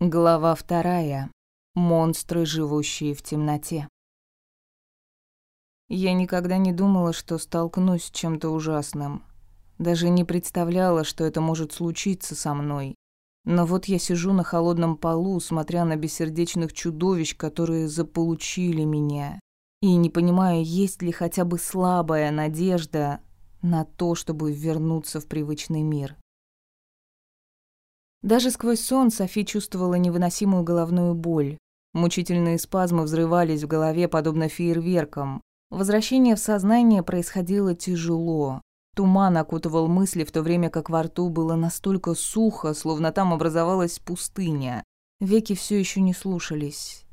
Глава вторая. Монстры, живущие в темноте. Я никогда не думала, что столкнусь с чем-то ужасным. Даже не представляла, что это может случиться со мной. Но вот я сижу на холодном полу, смотря на бессердечных чудовищ, которые заполучили меня, и не понимая, есть ли хотя бы слабая надежда на то, чтобы вернуться в привычный мир. Даже сквозь сон Софи чувствовала невыносимую головную боль. Мучительные спазмы взрывались в голове, подобно фейерверкам. Возвращение в сознание происходило тяжело. Туман окутывал мысли, в то время как во рту было настолько сухо, словно там образовалась пустыня. Веки все еще не слушались.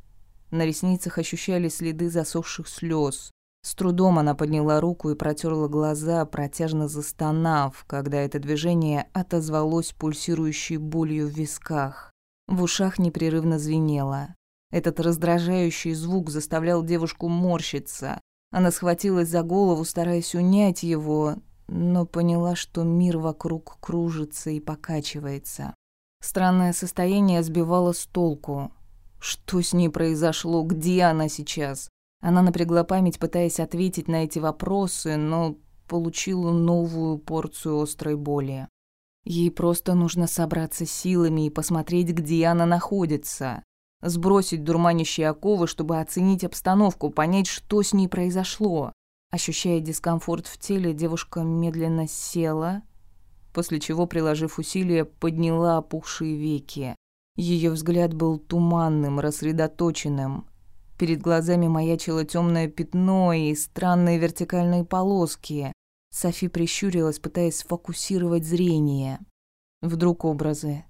На ресницах ощущались следы засохших слез. С трудом она подняла руку и протерла глаза, протяжно застонав, когда это движение отозвалось пульсирующей болью в висках. В ушах непрерывно звенело. Этот раздражающий звук заставлял девушку морщиться. Она схватилась за голову, стараясь унять его, но поняла, что мир вокруг кружится и покачивается. Странное состояние сбивало с толку. Что с ней произошло? Где она сейчас? Она напрягла память, пытаясь ответить на эти вопросы, но получила новую порцию острой боли. Ей просто нужно собраться силами и посмотреть, где она находится. Сбросить дурманящие оковы, чтобы оценить обстановку, понять, что с ней произошло. Ощущая дискомфорт в теле, девушка медленно села, после чего, приложив усилия, подняла опухшие веки. Ее взгляд был туманным, рассредоточенным. Перед глазами маячило темное пятно и странные вертикальные полоски. Софи прищурилась, пытаясь сфокусировать зрение. Вдруг образы.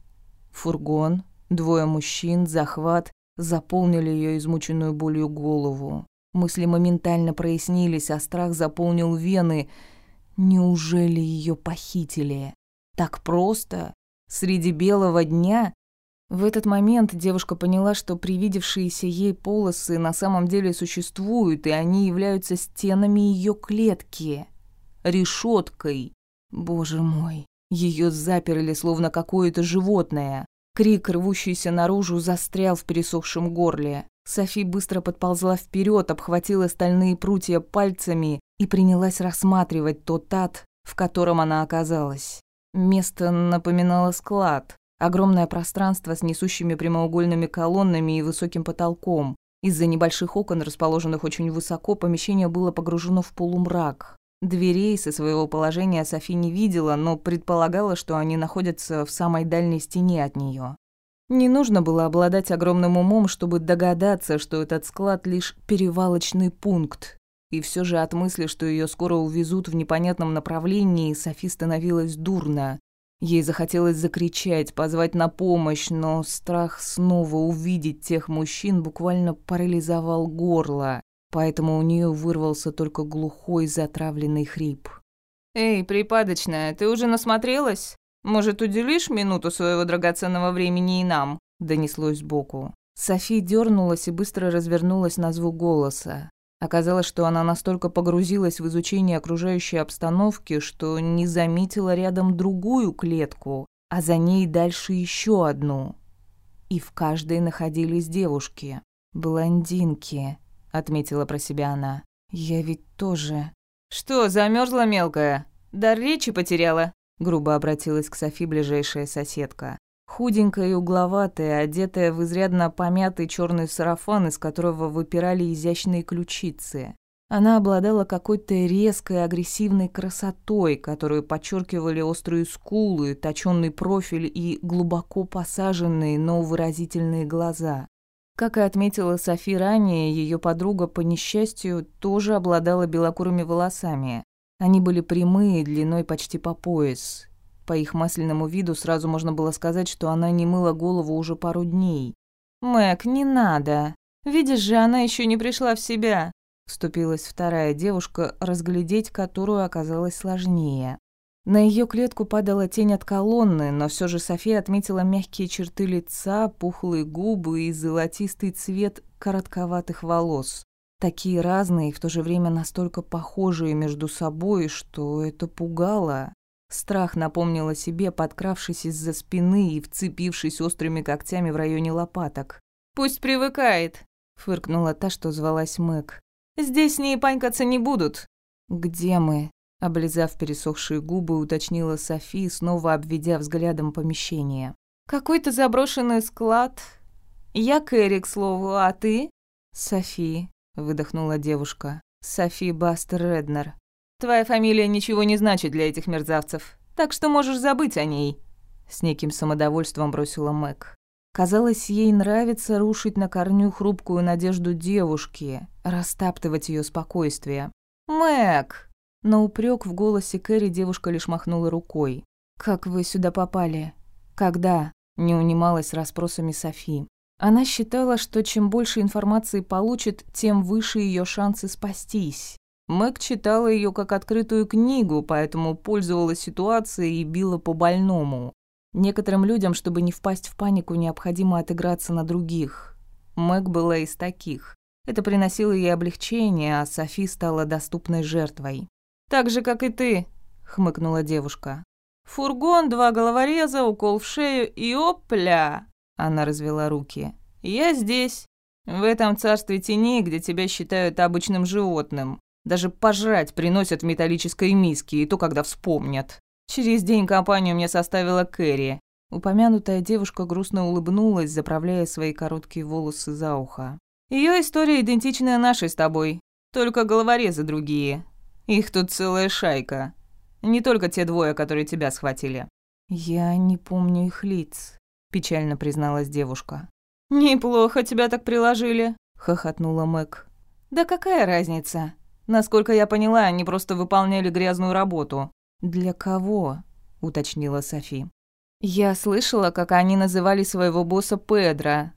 Фургон, двое мужчин, захват заполнили ее измученную болью голову. Мысли моментально прояснились, а страх заполнил вены. Неужели ее похитили? Так просто? Среди белого дня? В этот момент девушка поняла, что привидевшиеся ей полосы на самом деле существуют, и они являются стенами ее клетки, решеткой. Боже мой, ее заперли словно какое-то животное. Крик, рвущийся наружу, застрял в пересохшем горле. Софи быстро подползла вперед, обхватила стальные прутья пальцами и принялась рассматривать тот ад, в котором она оказалась. Место напоминало склад, Огромное пространство с несущими прямоугольными колоннами и высоким потолком. Из-за небольших окон, расположенных очень высоко, помещение было погружено в полумрак. Дверей со своего положения Софи не видела, но предполагала, что они находятся в самой дальней стене от нее. Не нужно было обладать огромным умом, чтобы догадаться, что этот склад лишь перевалочный пункт. И все же от мысли, что ее скоро увезут в непонятном направлении, Софи становилась дурно. Ей захотелось закричать, позвать на помощь, но страх снова увидеть тех мужчин буквально парализовал горло, поэтому у нее вырвался только глухой затравленный хрип. «Эй, припадочная, ты уже насмотрелась? Может, уделишь минуту своего драгоценного времени и нам?» – донеслось сбоку. Софи дернулась и быстро развернулась на звук голоса. Оказалось, что она настолько погрузилась в изучение окружающей обстановки, что не заметила рядом другую клетку, а за ней дальше еще одну. И в каждой находились девушки. «Блондинки», — отметила про себя она. «Я ведь тоже...» «Что, замерзла мелкая? Дар речи потеряла?» Грубо обратилась к Софи ближайшая соседка. Худенькая и угловатая, одетая в изрядно помятый черный сарафан, из которого выпирали изящные ключицы. Она обладала какой-то резкой агрессивной красотой, которую подчеркивали острые скулы, точёный профиль и глубоко посаженные, но выразительные глаза. Как и отметила Софи ранее, ее подруга, по несчастью, тоже обладала белокурыми волосами. Они были прямые, длиной почти по пояс, по их масленому виду сразу можно было сказать, что она не мыла голову уже пару дней. «Мэг, не надо. Видишь же, она еще не пришла в себя», вступилась вторая девушка, разглядеть которую оказалось сложнее. На ее клетку падала тень от колонны, но все же София отметила мягкие черты лица, пухлые губы и золотистый цвет коротковатых волос. Такие разные и в то же время настолько похожие между собой, что это пугало. Страх напомнил о себе, подкравшись из-за спины и вцепившись острыми когтями в районе лопаток. «Пусть привыкает», — фыркнула та, что звалась Мэг. «Здесь с ней панькаться не будут». «Где мы?» — облизав пересохшие губы, уточнила Софи, снова обведя взглядом помещение. «Какой-то заброшенный склад. Я Кэрри, к слову, а ты?» «Софи», — выдохнула девушка. «Софи Бастер Реднер». «Твоя фамилия ничего не значит для этих мерзавцев, так что можешь забыть о ней», — с неким самодовольством бросила Мэг. Казалось, ей нравится рушить на корню хрупкую надежду девушки, растаптывать ее спокойствие. «Мэг!» На упрек в голосе Кэрри девушка лишь махнула рукой. «Как вы сюда попали? Когда?» Не унималась расспросами Софи. Она считала, что чем больше информации получит, тем выше ее шансы спастись. Мэг читала ее как открытую книгу, поэтому пользовалась ситуацией и била по больному. Некоторым людям, чтобы не впасть в панику, необходимо отыграться на других. Мэг была из таких. Это приносило ей облегчение, а Софи стала доступной жертвой. «Так же, как и ты», — хмыкнула девушка. «Фургон, два головореза, укол в шею и опля!» Она развела руки. «Я здесь, в этом царстве теней, где тебя считают обычным животным. Даже пожрать приносят в металлической миске, и то, когда вспомнят. Через день компанию мне составила Кэрри. Упомянутая девушка грустно улыбнулась, заправляя свои короткие волосы за ухо. Ее история идентичная нашей с тобой, только головорезы другие. Их тут целая шайка. Не только те двое, которые тебя схватили. Я не помню их лиц, печально призналась девушка. Неплохо тебя так приложили, хохотнула Мэг. Да какая разница? Насколько я поняла, они просто выполняли грязную работу. «Для кого?» — уточнила Софи. «Я слышала, как они называли своего босса Педро,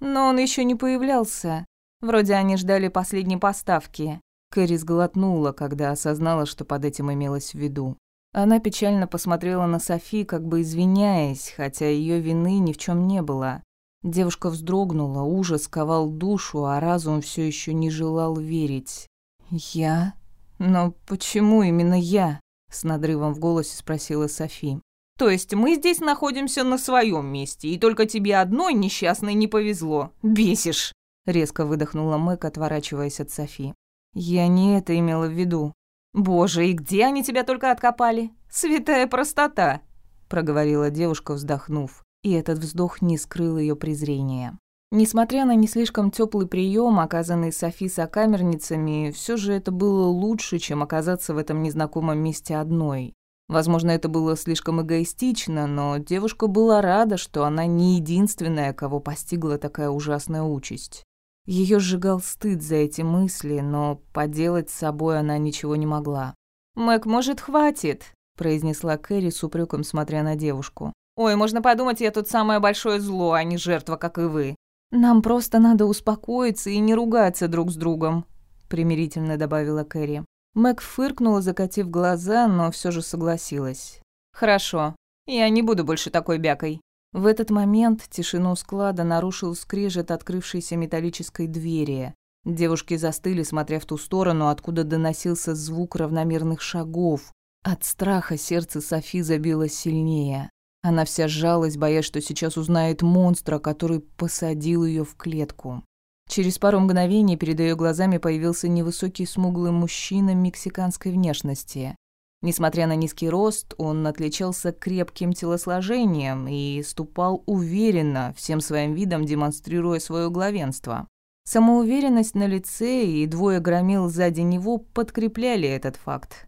но он еще не появлялся. Вроде они ждали последней поставки». Кэрри сглотнула, когда осознала, что под этим имелось в виду. Она печально посмотрела на Софи, как бы извиняясь, хотя ее вины ни в чем не было. Девушка вздрогнула, ужас ковал душу, а разум все еще не желал верить. «Я? Но почему именно я?» С надрывом в голосе спросила Софи. «То есть мы здесь находимся на своем месте, и только тебе одной несчастной не повезло. Бесишь!» Резко выдохнула Мэг, отворачиваясь от Софи. «Я не это имела в виду». «Боже, и где они тебя только откопали? Святая простота!» проговорила девушка, вздохнув, и этот вздох не скрыл ее презрения. Несмотря на не слишком теплый прием, оказанный Софи сокамерницами, все же это было лучше, чем оказаться в этом незнакомом месте одной. Возможно, это было слишком эгоистично, но девушка была рада, что она не единственная, кого постигла такая ужасная участь. Ее сжигал стыд за эти мысли, но поделать с собой она ничего не могла. «Мэг, может, хватит?» – произнесла Кэрри с упреком, смотря на девушку. «Ой, можно подумать, я тут самое большое зло, а не жертва, как и вы». «Нам просто надо успокоиться и не ругаться друг с другом», — примирительно добавила Кэрри. Мэг фыркнула, закатив глаза, но все же согласилась. «Хорошо. Я не буду больше такой бякой». В этот момент тишину склада нарушил скрежет открывшейся металлической двери. Девушки застыли, смотря в ту сторону, откуда доносился звук равномерных шагов. От страха сердце Софи забилось сильнее. Она вся сжалась, боясь, что сейчас узнает монстра, который посадил ее в клетку. Через пару мгновений перед ее глазами появился невысокий смуглый мужчина мексиканской внешности. Несмотря на низкий рост, он отличался крепким телосложением и ступал уверенно, всем своим видом демонстрируя свое главенство. Самоуверенность на лице и двое громил сзади него подкрепляли этот факт.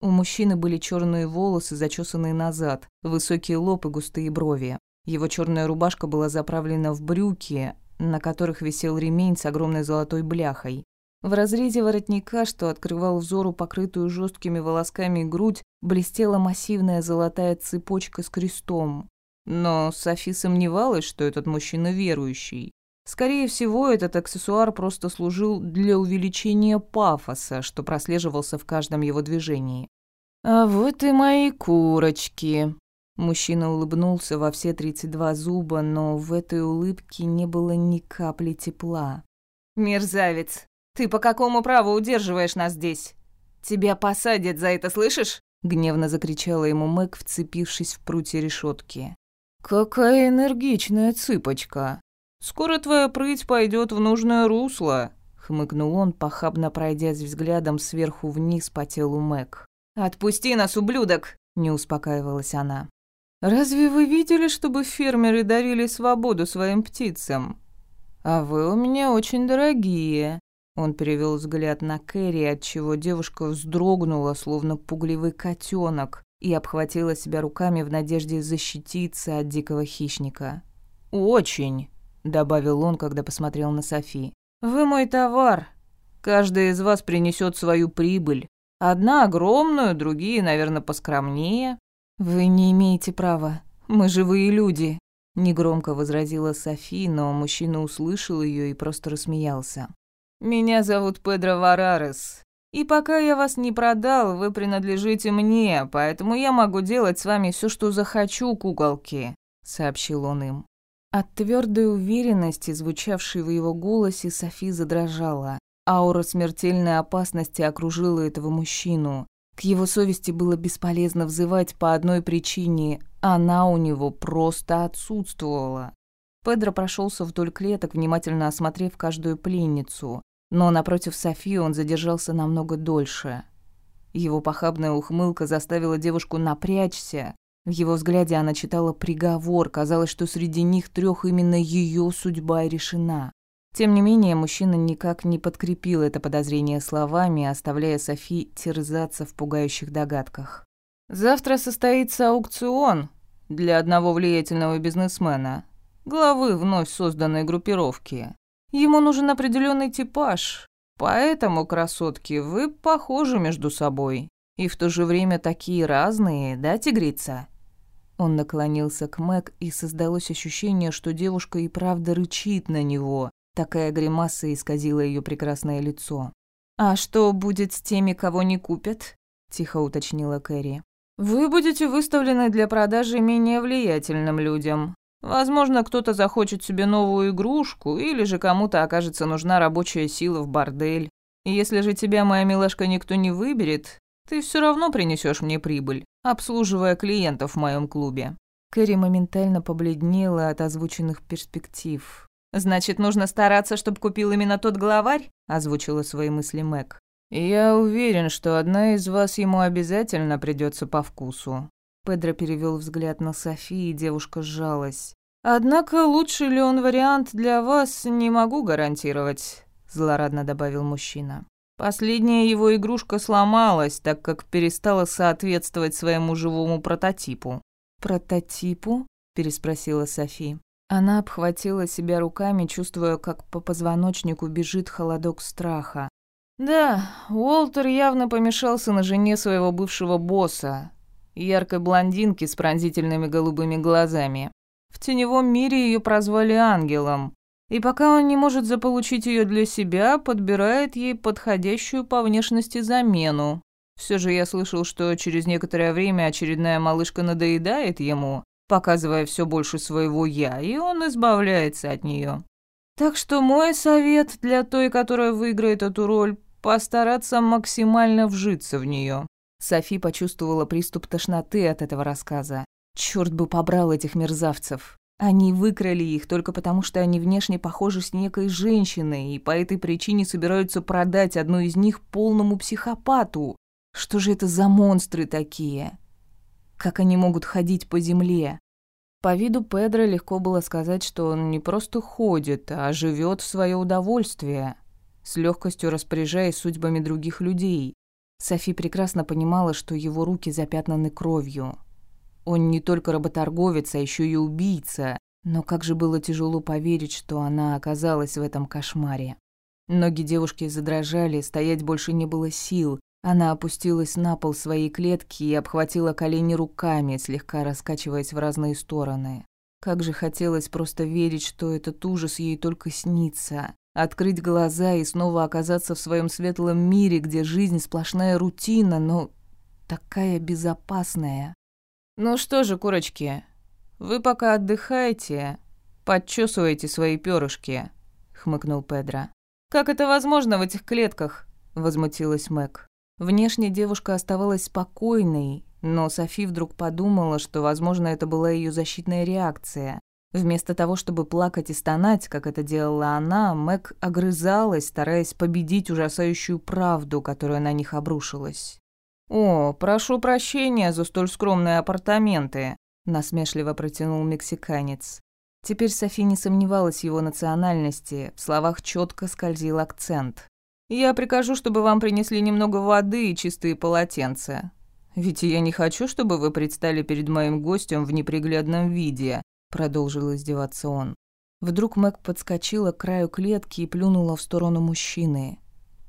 У мужчины были черные волосы, зачесанные назад, высокий лоб и густые брови. Его черная рубашка была заправлена в брюки, на которых висел ремень с огромной золотой бляхой. В разрезе воротника, что открывал взору покрытую жесткими волосками грудь, блестела массивная золотая цепочка с крестом. Но Софи сомневалась, что этот мужчина верующий. Скорее всего, этот аксессуар просто служил для увеличения пафоса, что прослеживался в каждом его движении. «А вот и мои курочки!» Мужчина улыбнулся во все 32 зуба, но в этой улыбке не было ни капли тепла. «Мерзавец! Ты по какому праву удерживаешь нас здесь? Тебя посадят за это, слышишь? — гневно закричала ему Мэг, вцепившись в прутья решетки. «Какая энергичная цыпочка! Скоро твоя прыть пойдет в нужное русло!» — хмыкнул он, похабно пройдясь взглядом сверху вниз по телу Мэг. «Отпусти нас, ублюдок!» — не успокаивалась она. «Разве вы видели, чтобы фермеры дарили свободу своим птицам? А вы у меня очень дорогие!» Он перевел взгляд на Кэрри, отчего девушка вздрогнула, словно пугливый котенок, и обхватила себя руками в надежде защититься от дикого хищника. «Очень», — добавил он, когда посмотрел на Софи. «Вы мой товар. Каждый из вас принесет свою прибыль. Одна огромную, другие, наверное, поскромнее». «Вы не имеете права. Мы живые люди», — негромко возразила Софи, но мужчина услышал ее и просто рассмеялся. «Меня зовут Педро Варарес, и пока я вас не продал, вы принадлежите мне, поэтому я могу делать с вами все, что захочу, куколки», — сообщил он им. От твердой уверенности, звучавшей в его голосе, Софи задрожала. Аура смертельной опасности окружила этого мужчину. К его совести было бесполезно взывать по одной причине – она у него просто отсутствовала. Педро прошелся вдоль клеток, внимательно осмотрев каждую пленницу. Но напротив Софии он задержался намного дольше. Его похабная ухмылка заставила девушку напрячься. В его взгляде она читала приговор, казалось, что среди них трех именно ее судьба решена. Тем не менее, мужчина никак не подкрепил это подозрение словами, оставляя Софи терзаться в пугающих догадках. «Завтра состоится аукцион для одного влиятельного бизнесмена, главы вновь созданной группировки. Ему нужен определенный типаж. Поэтому, красотки, вы похожи между собой. И в то же время такие разные, да, тигрица?» Он наклонился к Мэг, и создалось ощущение, что девушка и правда рычит на него. Такая гримаса исказила ее прекрасное лицо. «А что будет с теми, кого не купят?» – тихо уточнила Кэрри. «Вы будете выставлены для продажи менее влиятельным людям. Возможно, кто-то захочет себе новую игрушку, или же кому-то окажется нужна рабочая сила в бордель. Если же тебя, моя милашка, никто не выберет, ты все равно принесешь мне прибыль, обслуживая клиентов в моем клубе». Кэрри моментально побледнела от озвученных перспектив. «Значит, нужно стараться, чтобы купил именно тот главарь?» – озвучила свои мысли Мэг. «Я уверен, что одна из вас ему обязательно придется по вкусу», Педро перевел взгляд на Софи, и девушка сжалась. «Однако лучший ли он вариант для вас, не могу гарантировать», — злорадно добавил мужчина. Последняя его игрушка сломалась, так как перестала соответствовать своему живому прототипу. «Прототипу?» – переспросила Софи. Она обхватила себя руками, чувствуя, как по позвоночнику бежит холодок страха. «Да, Уолтер явно помешался на жене своего бывшего босса, яркой блондинки с пронзительными голубыми глазами. В теневом мире ее прозвали ангелом. И пока он не может заполучить ее для себя, подбирает ей подходящую по внешности замену. Все же я слышал, что через некоторое время очередная малышка надоедает ему, показывая все больше своего «я», и он избавляется от нее. Так что мой совет для той, которая выиграет эту роль, постараться максимально вжиться в нее. Софи почувствовала приступ тошноты от этого рассказа. Черт бы побрал этих мерзавцев. Они выкрали их только потому, что они внешне похожи с некой женщиной, и по этой причине собираются продать одну из них полному психопату. Что же это за монстры такие? Как они могут ходить по земле? По виду Педро легко было сказать, что он не просто ходит, а живет в свое удовольствие, с легкостью распоряжаясь судьбами других людей. Софи прекрасно понимала, что его руки запятнаны кровью. Он не только работорговец, а еще и убийца. Но как же было тяжело поверить, что она оказалась в этом кошмаре. Ноги девушки задрожали, стоять больше не было сил. Она опустилась на пол своей клетки и обхватила колени руками, слегка раскачиваясь в разные стороны. Как же хотелось просто верить, что этот ужас ей только снится. Открыть глаза и снова оказаться в своем светлом мире, где жизнь сплошная рутина, но такая безопасная. «Ну что же, курочки, вы пока отдыхаете, подчесывайте свои перышки», — хмыкнул Педро. «Как это возможно в этих клетках?» — возмутилась Мэг. Внешне девушка оставалась спокойной, но Софи вдруг подумала, что, возможно, это была ее защитная реакция. Вместо того, чтобы плакать и стонать, как это делала она, Мэг огрызалась, стараясь победить ужасающую правду, которая на них обрушилась. «О, прошу прощения за столь скромные апартаменты», — насмешливо протянул мексиканец. Теперь Софи не сомневалась в его национальности, в словах четко скользил акцент. «Я прикажу, чтобы вам принесли немного воды и чистые полотенца. Ведь я не хочу, чтобы вы предстали перед моим гостем в неприглядном виде, продолжил издеваться он. Вдруг Мэг подскочила к краю клетки и плюнула в сторону мужчины.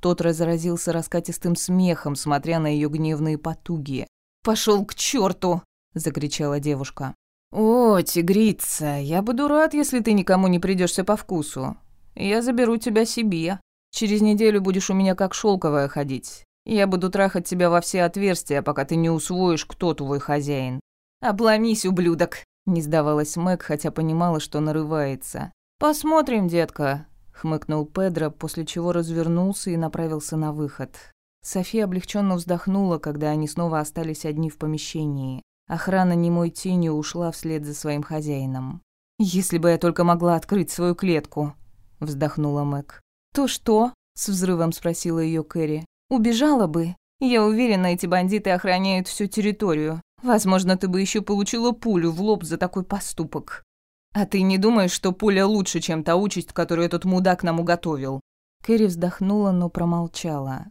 Тот разразился раскатистым смехом, смотря на ее гневные потуги. Пошел к черту! закричала девушка. «О, тигрица, я буду рад, если ты никому не придешься по вкусу. Я заберу тебя себе. Через неделю будешь у меня как шелковая ходить. Я буду трахать тебя во все отверстия, пока ты не усвоишь, кто твой хозяин». «Обломись, ублюдок!» Не сдавалась Мэг, хотя понимала, что нарывается. «Посмотрим, детка», — хмыкнул Педро, после чего развернулся и направился на выход. София облегченно вздохнула, когда они снова остались одни в помещении. Охрана немой тенью ушла вслед за своим хозяином. «Если бы я только могла открыть свою клетку», — вздохнула Мэг. «То что?» — с взрывом спросила ее Кэрри. «Убежала бы. Я уверена, эти бандиты охраняют всю территорию. Возможно, ты бы еще получила пулю в лоб за такой поступок. А ты не думаешь, что пуля лучше, чем та участь, которую этот мудак нам уготовил?» Кэрри вздохнула, но промолчала.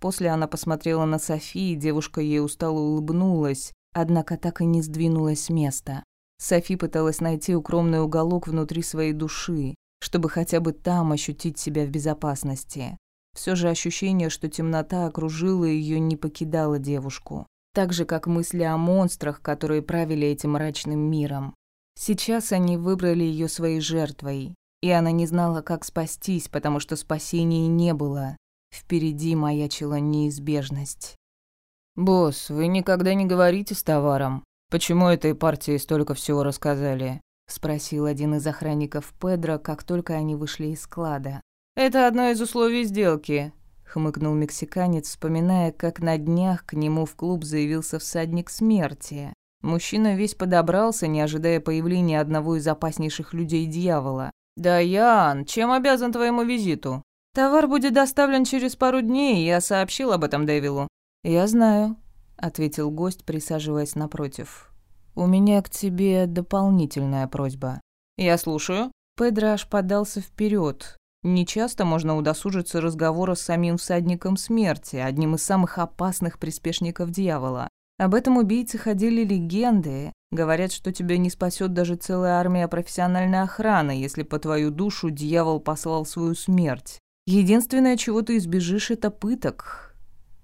После она посмотрела на Софи, и девушка ей устало улыбнулась, однако так и не сдвинулась с места. Софи пыталась найти укромный уголок внутри своей души, чтобы хотя бы там ощутить себя в безопасности. Все же ощущение, что темнота окружила ее, не покидало девушку так же, как мысли о монстрах, которые правили этим мрачным миром. Сейчас они выбрали ее своей жертвой, и она не знала, как спастись, потому что спасения не было. Впереди маячила неизбежность. «Босс, вы никогда не говорите с товаром. Почему этой партии столько всего рассказали?» — спросил один из охранников Педро, как только они вышли из склада. «Это одно из условий сделки хмыкнул мексиканец, вспоминая, как на днях к нему в клуб заявился всадник смерти. Мужчина весь подобрался, не ожидая появления одного из опаснейших людей дьявола. «Даян, чем обязан твоему визиту? Товар будет доставлен через пару дней, я сообщил об этом Дэвилу». «Я знаю», — ответил гость, присаживаясь напротив. «У меня к тебе дополнительная просьба». «Я слушаю». Педро аж подался вперед, Нечасто можно удосужиться разговора с самим всадником смерти, одним из самых опасных приспешников дьявола. Об этом убийце ходили легенды. Говорят, что тебя не спасет даже целая армия профессиональной охраны, если по твою душу дьявол послал свою смерть. Единственное, чего ты избежишь, это пыток.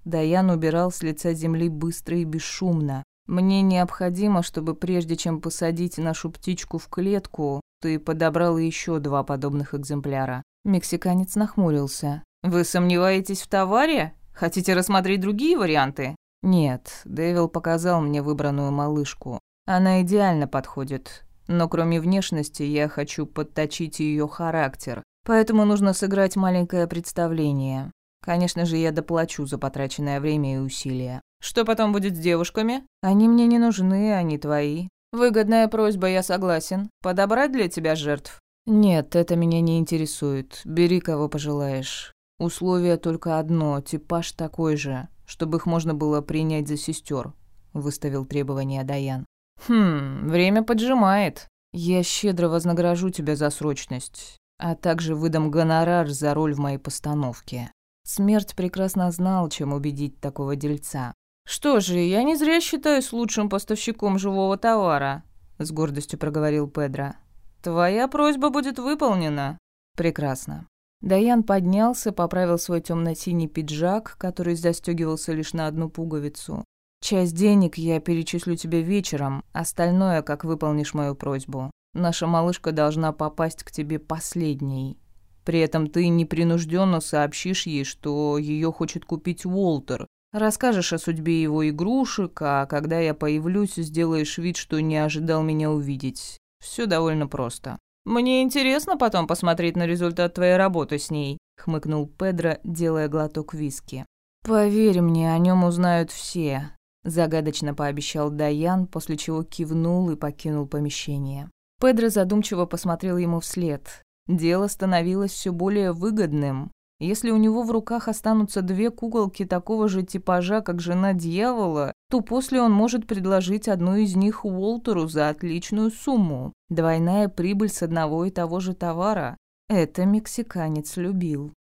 Даян убирал с лица земли быстро и бесшумно. Мне необходимо, чтобы прежде чем посадить нашу птичку в клетку, ты подобрал еще два подобных экземпляра. Мексиканец нахмурился. «Вы сомневаетесь в товаре? Хотите рассмотреть другие варианты?» «Нет, Дэвил показал мне выбранную малышку. Она идеально подходит. Но кроме внешности я хочу подточить ее характер. Поэтому нужно сыграть маленькое представление. Конечно же, я доплачу за потраченное время и усилия. Что потом будет с девушками? Они мне не нужны, они твои. Выгодная просьба, я согласен. Подобрать для тебя жертв? «Нет, это меня не интересует. Бери, кого пожелаешь. Условие только одно, типаж такой же, чтобы их можно было принять за сестер, выставил требование Даян. «Хм, время поджимает. Я щедро вознагражу тебя за срочность, а также выдам гонорар за роль в моей постановке». Смерть прекрасно знал, чем убедить такого дельца. «Что же, я не зря считаюсь лучшим поставщиком живого товара», — с гордостью проговорил Педро. Твоя просьба будет выполнена. Прекрасно. Даян поднялся, поправил свой темно-синий пиджак, который застегивался лишь на одну пуговицу. Часть денег я перечислю тебе вечером, остальное, как выполнишь мою просьбу. Наша малышка должна попасть к тебе последней. При этом ты непринужденно сообщишь ей, что ее хочет купить Уолтер. Расскажешь о судьбе его игрушек, а когда я появлюсь, сделаешь вид, что не ожидал меня увидеть. Все довольно просто. Мне интересно потом посмотреть на результат твоей работы с ней, хмыкнул Педро, делая глоток виски. «Поверь мне, о нем узнают все», — загадочно пообещал Даян, после чего кивнул и покинул помещение. Педро задумчиво посмотрел ему вслед. Дело становилось все более выгодным. Если у него в руках останутся две куколки такого же типажа, как жена дьявола, то после он может предложить одну из них Уолтеру за отличную сумму. Двойная прибыль с одного и того же товара. Это мексиканец любил.